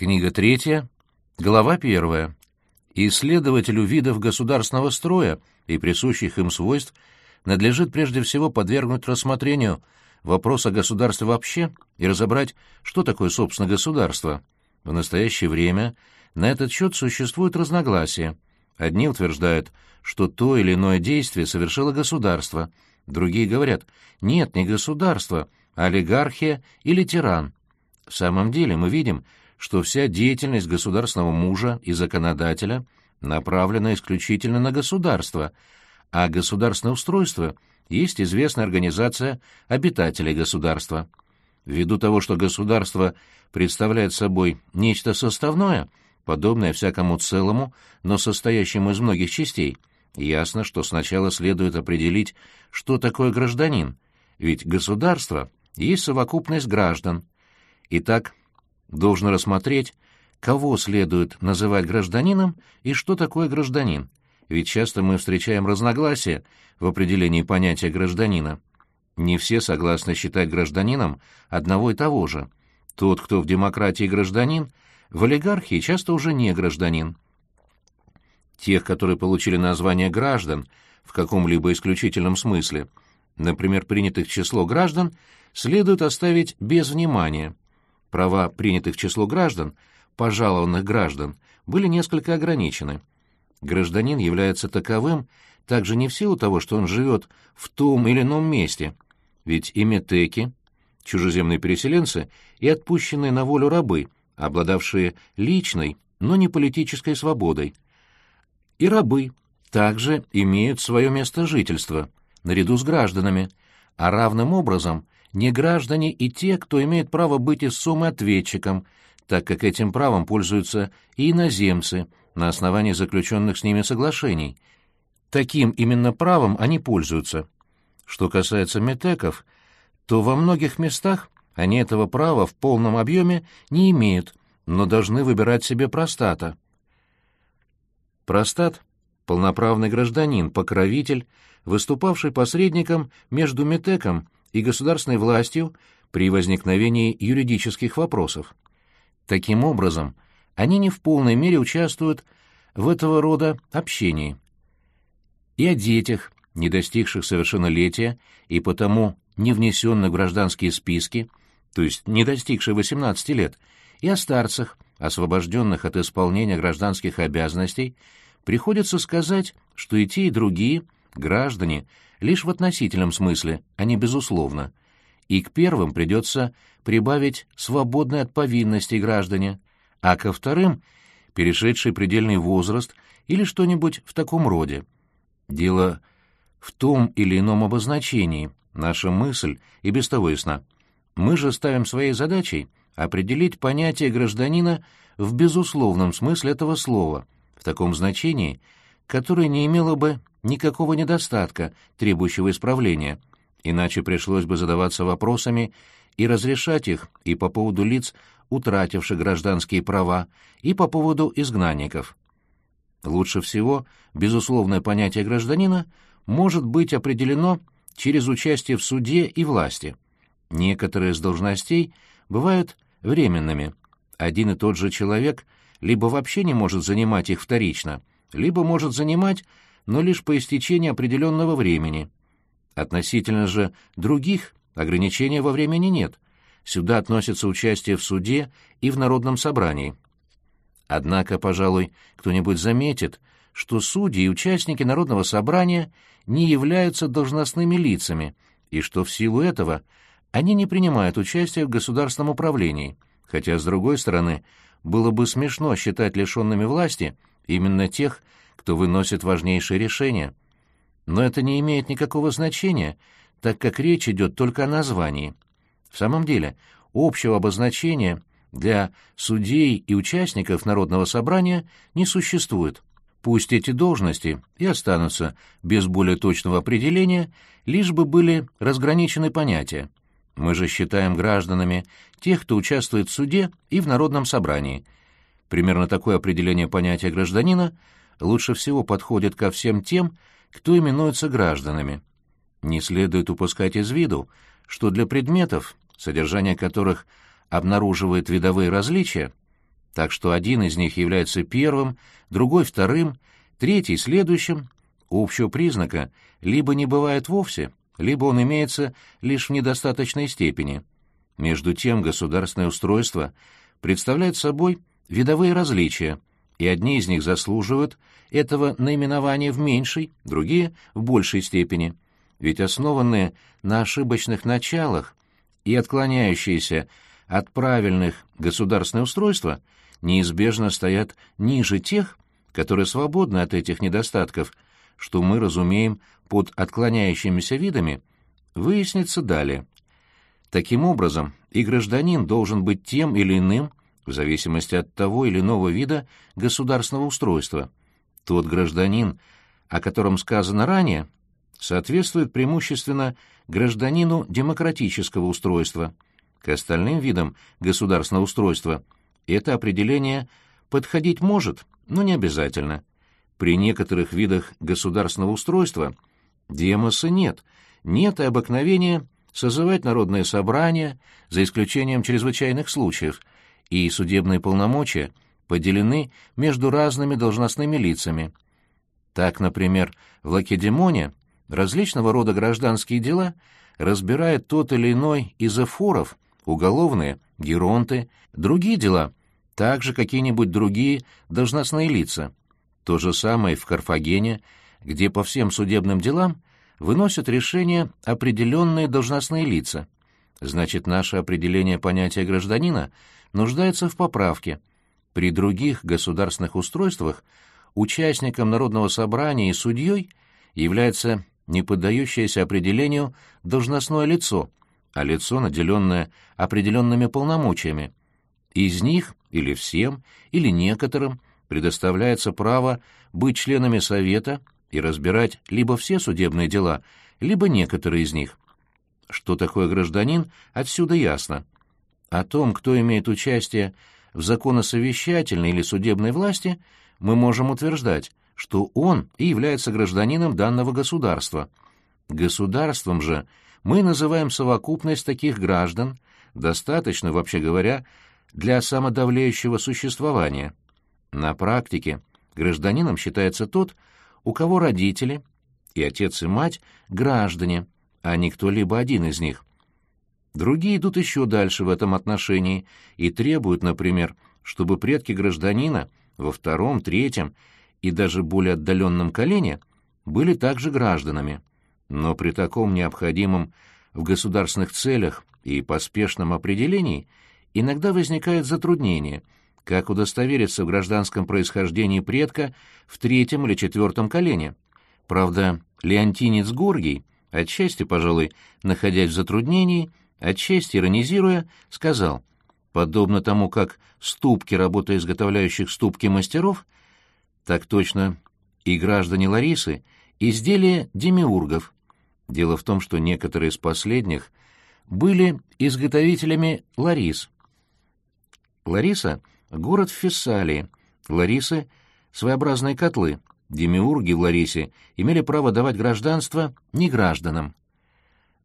Книга третья, глава первая. Исследователю видов государственного строя и присущих им свойств надлежит прежде всего подвергнуть рассмотрению вопрос о государстве вообще и разобрать, что такое, собственно, государство. В настоящее время на этот счет существуют разногласия. Одни утверждают, что то или иное действие совершило государство, другие говорят, нет, не государство, а олигархия или тиран. В самом деле мы видим, что вся деятельность государственного мужа и законодателя направлена исключительно на государство, а государственное устройство есть известная организация обитателей государства. Ввиду того, что государство представляет собой нечто составное, подобное всякому целому, но состоящему из многих частей, ясно, что сначала следует определить, что такое гражданин, ведь государство есть совокупность граждан. Итак, должен рассмотреть, кого следует называть гражданином и что такое гражданин, ведь часто мы встречаем разногласия в определении понятия гражданина. Не все согласны считать гражданином одного и того же. Тот, кто в демократии гражданин, в олигархии часто уже не гражданин. Тех, которые получили название граждан в каком-либо исключительном смысле, например, принятых число граждан, следует оставить без внимания – Права принятых в число граждан, пожалованных граждан, были несколько ограничены. Гражданин является таковым также не в силу того, что он живет в том или ином месте, ведь и метеки, чужеземные переселенцы, и отпущенные на волю рабы, обладавшие личной, но не политической свободой. И рабы также имеют свое место жительства, наряду с гражданами, а равным образом не граждане и те, кто имеет право быть истцом и ответчиком, так как этим правом пользуются и иноземцы на основании заключенных с ними соглашений. Таким именно правом они пользуются. Что касается метеков, то во многих местах они этого права в полном объеме не имеют, но должны выбирать себе простата. Простат — полноправный гражданин, покровитель, выступавший посредником между метеком и государственной властью при возникновении юридических вопросов. Таким образом, они не в полной мере участвуют в этого рода общении. И о детях, не достигших совершеннолетия и потому не внесенных в гражданские списки, то есть не достигших 18 лет, и о старцах, освобожденных от исполнения гражданских обязанностей, приходится сказать, что и те, и другие граждане лишь в относительном смысле, а не безусловно. И к первым придется прибавить свободные от повинностей граждане, а ко вторым — перешедший предельный возраст или что-нибудь в таком роде. Дело в том или ином обозначении, наша мысль и без того ясна. Мы же ставим своей задачей определить понятие гражданина в безусловном смысле этого слова, в таком значении, которое не имело бы никакого недостатка, требующего исправления, иначе пришлось бы задаваться вопросами и разрешать их и по поводу лиц, утративших гражданские права, и по поводу изгнанников. Лучше всего безусловное понятие гражданина может быть определено через участие в суде и власти. Некоторые из должностей бывают временными. Один и тот же человек либо вообще не может занимать их вторично, либо может занимать но лишь по истечении определенного времени. Относительно же других ограничений во времени нет. Сюда относится участие в суде и в народном собрании. Однако, пожалуй, кто-нибудь заметит, что судьи и участники народного собрания не являются должностными лицами, и что в силу этого они не принимают участия в государственном управлении, хотя, с другой стороны, было бы смешно считать лишенными власти именно тех, кто выносит важнейшие решения. Но это не имеет никакого значения, так как речь идет только о названии. В самом деле, общего обозначения для судей и участников народного собрания не существует. Пусть эти должности и останутся без более точного определения, лишь бы были разграничены понятия. Мы же считаем гражданами тех, кто участвует в суде и в народном собрании. Примерно такое определение понятия гражданина – лучше всего подходит ко всем тем, кто именуется гражданами. Не следует упускать из виду, что для предметов, содержание которых обнаруживает видовые различия, так что один из них является первым, другой — вторым, третий — следующим. Общего признака либо не бывает вовсе, либо он имеется лишь в недостаточной степени. Между тем государственное устройство представляет собой видовые различия, и одни из них заслуживают этого наименования в меньшей, другие — в большей степени, ведь основанные на ошибочных началах и отклоняющиеся от правильных государственные устройства неизбежно стоят ниже тех, которые свободны от этих недостатков, что мы разумеем под отклоняющимися видами, выяснится далее. Таким образом, и гражданин должен быть тем или иным в зависимости от того или иного вида государственного устройства. Тот гражданин, о котором сказано ранее, соответствует преимущественно гражданину демократического устройства. К остальным видам государственного устройства это определение подходить может, но не обязательно. При некоторых видах государственного устройства демоса нет, нет и обыкновения созывать народные собрания, за исключением чрезвычайных случаев, и судебные полномочия поделены между разными должностными лицами. Так, например, в Лакедемоне различного рода гражданские дела разбирает тот или иной из эфоров, уголовные, геронты, другие дела, также какие-нибудь другие должностные лица. То же самое в Карфагене, где по всем судебным делам выносят решения определенные должностные лица. Значит, наше определение понятия гражданина нуждается в поправке. При других государственных устройствах участником народного собрания и судьей является не поддающееся определению должностное лицо, а лицо, наделенное определенными полномочиями. Из них или всем, или некоторым предоставляется право быть членами Совета и разбирать либо все судебные дела, либо некоторые из них. Что такое гражданин, отсюда ясно. О том, кто имеет участие в законосовещательной или судебной власти, мы можем утверждать, что он и является гражданином данного государства. Государством же мы называем совокупность таких граждан, достаточно, вообще говоря, для самодавляющего существования. На практике гражданином считается тот, у кого родители, и отец и мать – граждане, а не кто-либо один из них. Другие идут еще дальше в этом отношении и требуют, например, чтобы предки гражданина во втором, третьем и даже более отдаленном колене были также гражданами. Но при таком необходимом в государственных целях и поспешном определении иногда возникает затруднение, как удостовериться в гражданском происхождении предка в третьем или четвертом колене. Правда, Леонтинец Горгий, отчасти, пожалуй, находясь в затруднении, отчасти иронизируя, сказал, подобно тому, как ступки работы изготовляющих ступки мастеров, так точно и граждане Ларисы — изделия демиургов. Дело в том, что некоторые из последних были изготовителями Ларис. Лариса — город в Фессалии, Ларисы — своеобразные котлы, демиурги в Ларисе имели право давать гражданство негражданам.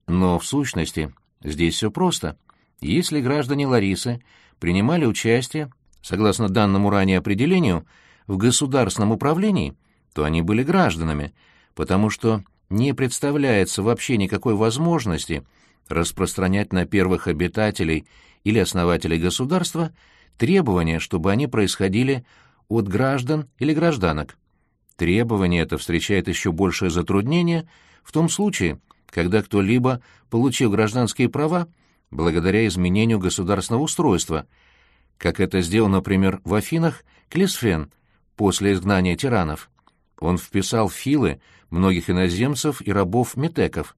Но в сущности Здесь все просто. Если граждане Ларисы принимали участие, согласно данному ранее определению, в государственном управлении, то они были гражданами, потому что не представляется вообще никакой возможности распространять на первых обитателей или основателей государства требования, чтобы они происходили от граждан или гражданок. Требование это встречает еще большее затруднение в том случае, когда кто-либо получил гражданские права благодаря изменению государственного устройства, как это сделал, например, в Афинах Клисфен после изгнания тиранов. Он вписал филы многих иноземцев и рабов-метеков.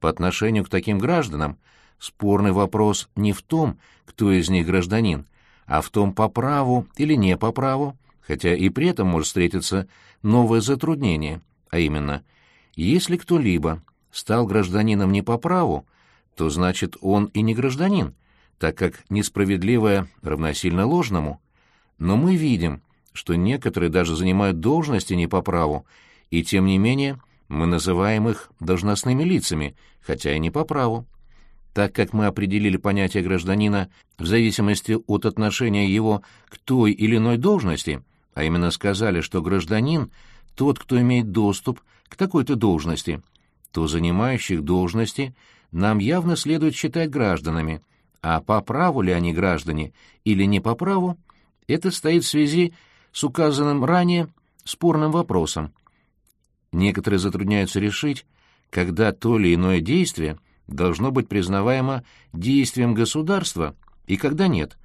По отношению к таким гражданам спорный вопрос не в том, кто из них гражданин, а в том, по праву или не по праву, хотя и при этом может встретиться новое затруднение, а именно, если кто-либо стал гражданином не по праву, то значит он и не гражданин, так как несправедливое равносильно ложному. Но мы видим, что некоторые даже занимают должности не по праву, и тем не менее мы называем их должностными лицами, хотя и не по праву. так как мы определили понятие гражданина в зависимости от отношения его к той или иной должности, а именно сказали, что гражданин — тот, кто имеет доступ к такой-то должности, то занимающих должности нам явно следует считать гражданами, а по праву ли они граждане или не по праву, это стоит в связи с указанным ранее спорным вопросом. Некоторые затрудняются решить, когда то или иное действие должно быть признаваемо действием государства и когда нет.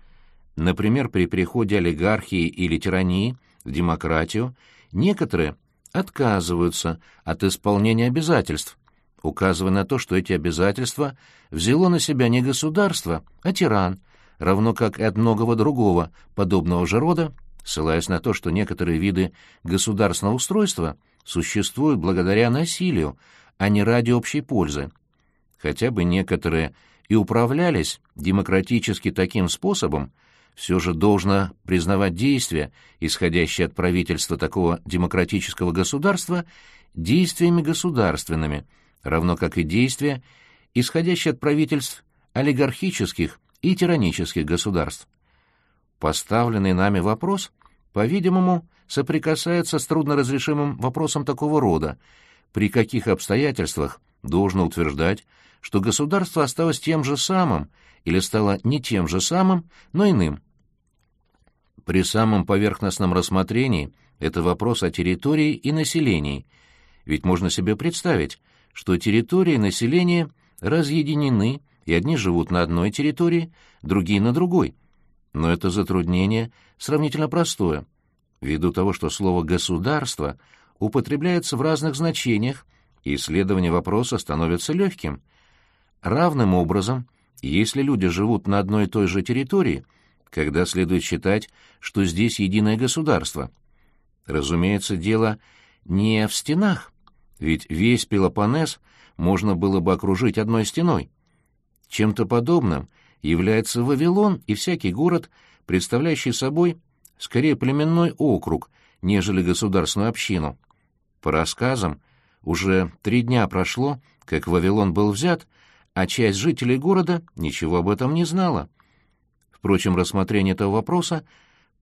Например, при переходе олигархии или тирании в демократию некоторые отказываются от исполнения обязательств, указывая на то, что эти обязательства взяло на себя не государство, а тиран, равно как и от многого другого подобного же рода, ссылаясь на то, что некоторые виды государственного устройства существуют благодаря насилию, а не ради общей пользы. Хотя бы некоторые и управлялись демократически таким способом, все же должно признавать действия, исходящие от правительства такого демократического государства, действиями государственными, равно как и действия, исходящие от правительств олигархических и тиранических государств. Поставленный нами вопрос, по-видимому, соприкасается с трудноразрешимым вопросом такого рода, при каких обстоятельствах должно утверждать, что государство осталось тем же самым или стало не тем же самым, но иным. При самом поверхностном рассмотрении это вопрос о территории и населении, ведь можно себе представить, что территории и население разъединены, и одни живут на одной территории, другие на другой. Но это затруднение сравнительно простое, ввиду того, что слово «государство» употребляется в разных значениях, и исследование вопроса становится легким. Равным образом, если люди живут на одной и той же территории, когда следует считать, что здесь единое государство. Разумеется, дело не в стенах, ведь весь Пелопоннес можно было бы окружить одной стеной. Чем-то подобным является Вавилон и всякий город, представляющий собой скорее племенной округ, нежели государственную общину. По рассказам, уже три дня прошло, как Вавилон был взят, а часть жителей города ничего об этом не знала. Впрочем, рассмотрение этого вопроса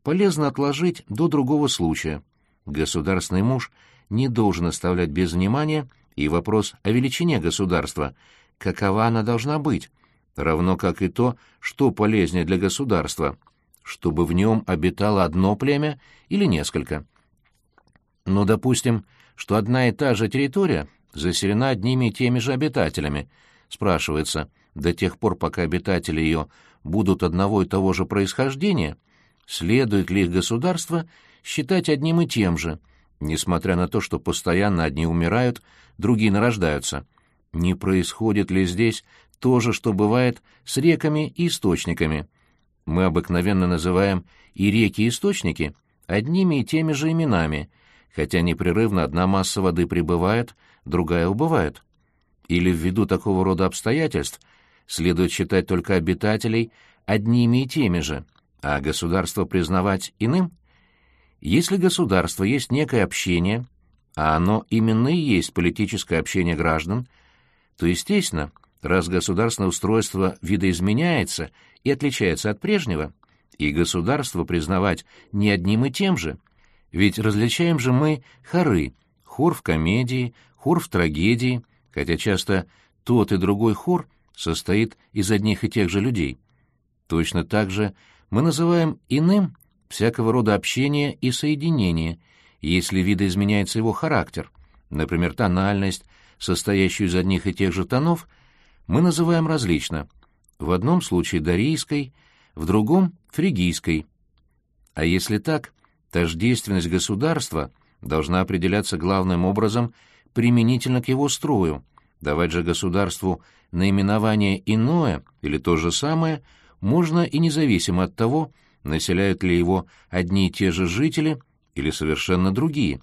полезно отложить до другого случая. Государственный муж не должен оставлять без внимания и вопрос о величине государства, какова она должна быть, равно как и то, что полезнее для государства, чтобы в нем обитало одно племя или несколько. Но допустим, что одна и та же территория заселена одними и теми же обитателями. Спрашивается, до тех пор, пока обитатели ее будут одного и того же происхождения, следует ли их государство считать одним и тем же, несмотря на то, что постоянно одни умирают, другие нарождаются. Не происходит ли здесь то же, что бывает с реками и источниками? Мы обыкновенно называем и реки и источники одними и теми же именами, хотя непрерывно одна масса воды прибывает, другая убывает. Или ввиду такого рода обстоятельств следует считать только обитателей одними и теми же, а государство признавать иным? Если государство есть некое общение, а оно именно и есть политическое общение граждан, то, естественно, раз государственное устройство видоизменяется и отличается от прежнего, и государство признавать не одним и тем же, ведь различаем же мы хоры, хор в комедии, хор в трагедии, хотя часто тот и другой хор состоит из одних и тех же людей. Точно так же мы называем иным всякого рода общение и соединение, если видоизменяется его характер, например, тональность, состоящую из одних и тех же тонов, мы называем различно. В одном случае дарийской, в другом — фригийской. А если так, тождественность государства должна определяться главным образом применительно к его строю. Давать же государству наименование иное или то же самое можно и независимо от того, населяют ли его одни и те же жители или совершенно другие.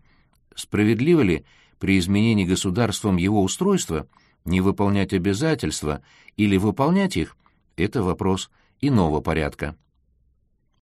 Справедливо ли при изменении государством его устройства не выполнять обязательства или выполнять их – это вопрос иного порядка.